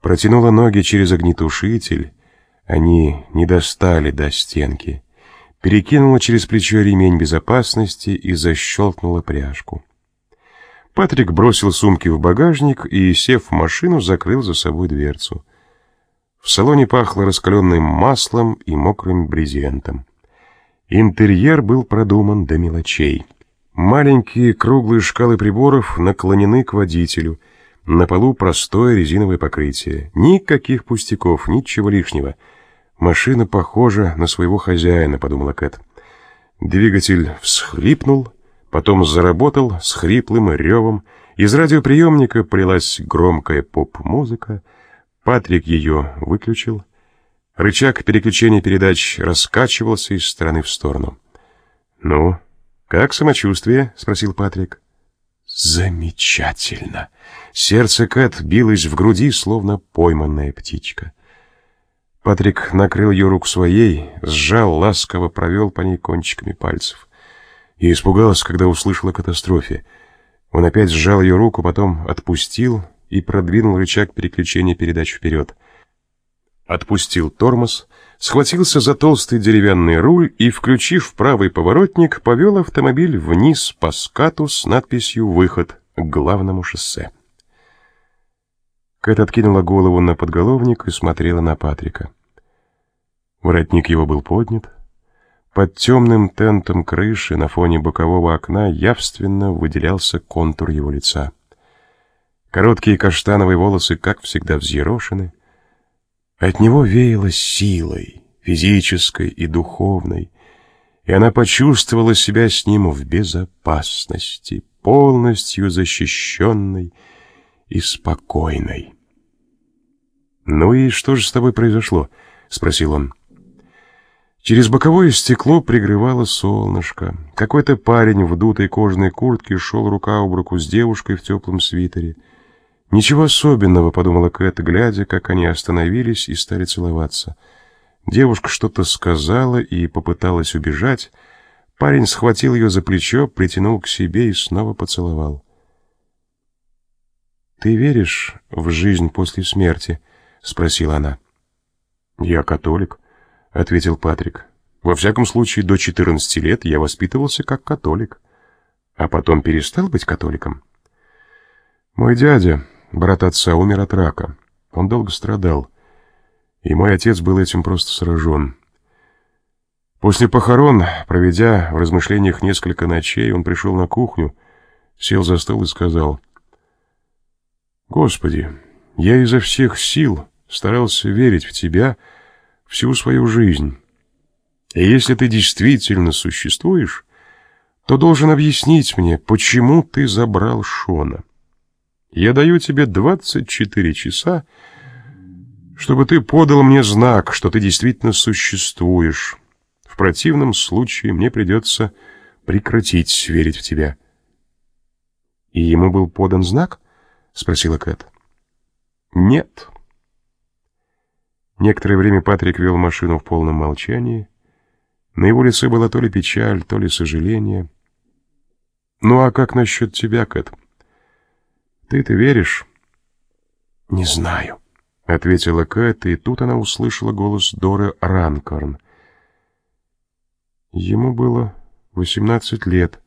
Протянула ноги через огнетушитель. Они не достали до стенки. Перекинула через плечо ремень безопасности и защелкнула пряжку. Патрик бросил сумки в багажник и, сев в машину, закрыл за собой дверцу. В салоне пахло раскаленным маслом и мокрым брезентом. Интерьер был продуман до мелочей. Маленькие круглые шкалы приборов наклонены к водителю. На полу простое резиновое покрытие. Никаких пустяков, ничего лишнего. Машина похожа на своего хозяина, подумала Кэт. Двигатель всхлипнул, потом заработал с хриплым ревом. Из радиоприемника полилась громкая поп-музыка. Патрик ее выключил. Рычаг переключения передач раскачивался из стороны в сторону. «Ну, как самочувствие?» — спросил Патрик. «Замечательно!» Сердце Кэт билось в груди, словно пойманная птичка. Патрик накрыл ее руку своей, сжал, ласково провел по ней кончиками пальцев. И испугался, когда услышал о катастрофе. Он опять сжал ее руку, потом отпустил и продвинул рычаг переключения передач вперед. Отпустил тормоз, схватился за толстый деревянный руль и, включив правый поворотник, повел автомобиль вниз по скату с надписью «Выход» к главному шоссе. Кэт откинула голову на подголовник и смотрела на Патрика. Воротник его был поднят. Под темным тентом крыши на фоне бокового окна явственно выделялся контур его лица. Короткие каштановые волосы, как всегда, взъерошены. От него веяло силой, физической и духовной, и она почувствовала себя с ним в безопасности, полностью защищенной и спокойной. «Ну и что же с тобой произошло?» — спросил он. Через боковое стекло пригревало солнышко. Какой-то парень в дутой кожаной куртке шел рука об руку с девушкой в теплом свитере — Ничего особенного, подумала Кэт, глядя, как они остановились и стали целоваться. Девушка что-то сказала и попыталась убежать. Парень схватил ее за плечо, притянул к себе и снова поцеловал. «Ты веришь в жизнь после смерти?» — спросила она. «Я католик», — ответил Патрик. «Во всяком случае, до 14 лет я воспитывался как католик, а потом перестал быть католиком». «Мой дядя Брат отца умер от рака. Он долго страдал. И мой отец был этим просто сражен. После похорон, проведя в размышлениях несколько ночей, он пришел на кухню, сел за стол и сказал, «Господи, я изо всех сил старался верить в Тебя всю свою жизнь. И если Ты действительно существуешь, то должен объяснить мне, почему Ты забрал Шона». Я даю тебе 24 часа, чтобы ты подал мне знак, что ты действительно существуешь. В противном случае мне придется прекратить верить в тебя. И ему был подан знак? спросила Кэт. Нет. Некоторое время Патрик вел машину в полном молчании. На его лице была то ли печаль, то ли сожаление. Ну а как насчет тебя, Кэт? Ты-то веришь? Не знаю, ответила Кэт, и тут она услышала голос Доры Ранкорн. Ему было восемнадцать лет,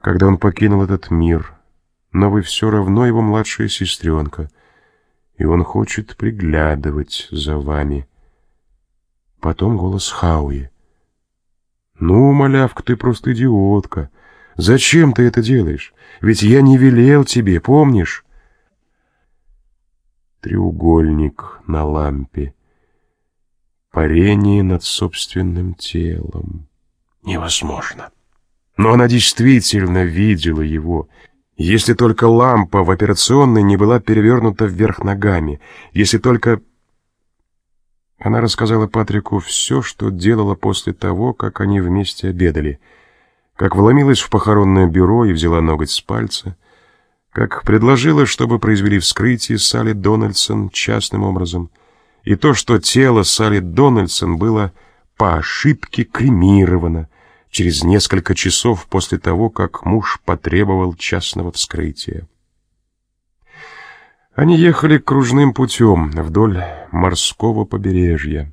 когда он покинул этот мир, но вы все равно его младшая сестренка, и он хочет приглядывать за вами. Потом голос Хауи. «Ну, малявка, ты просто идиотка. Зачем ты это делаешь? Ведь я не велел тебе, помнишь? Треугольник на лампе. Парение над собственным телом. Невозможно. Но она действительно видела его. Если только лампа в операционной не была перевернута вверх ногами, если только... Она рассказала Патрику все, что делала после того, как они вместе обедали — как вломилась в похоронное бюро и взяла ноготь с пальца, как предложила, чтобы произвели вскрытие Салли Дональдсон частным образом, и то, что тело Салли Дональдсон было по ошибке кремировано через несколько часов после того, как муж потребовал частного вскрытия. Они ехали кружным путем вдоль морского побережья.